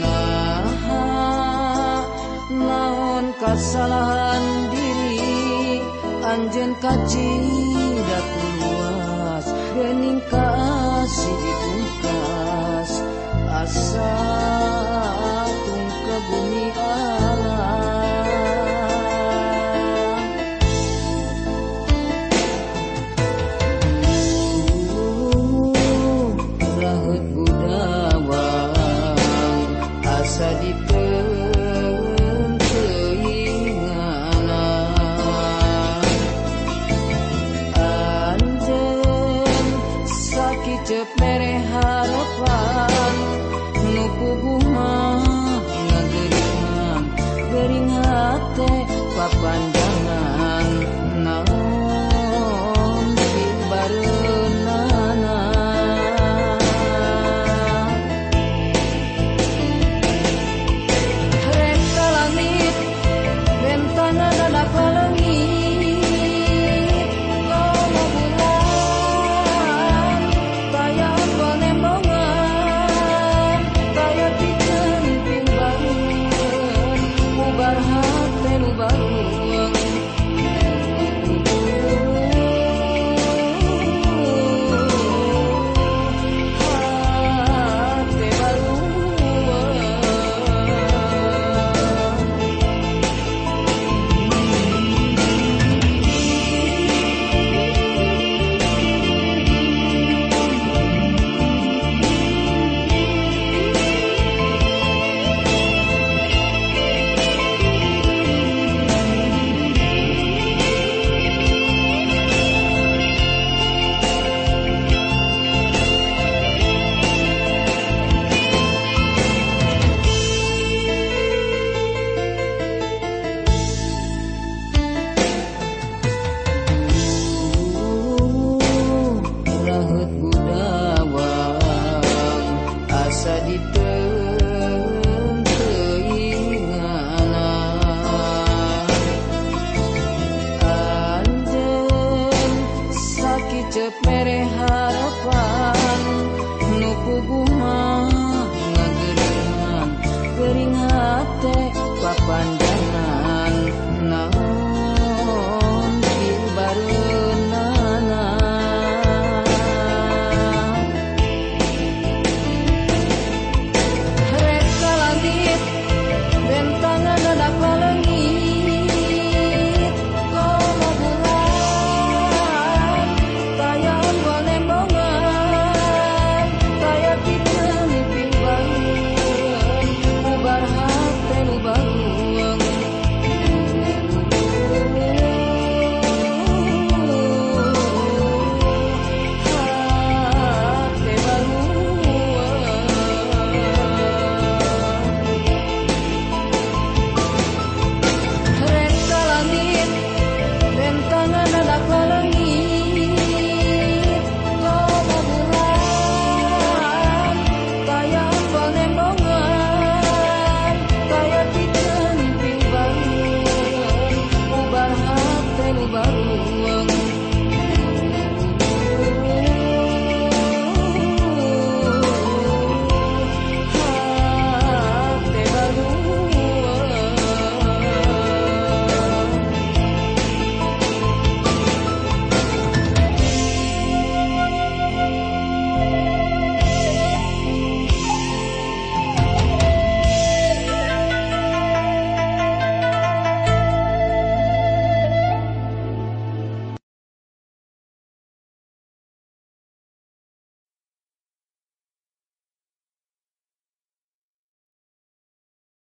Nah Naon kesalahan diri? Anjen kaji daku luas Gening kasih itu mere harapan nu puguha ngageringan gering hate papan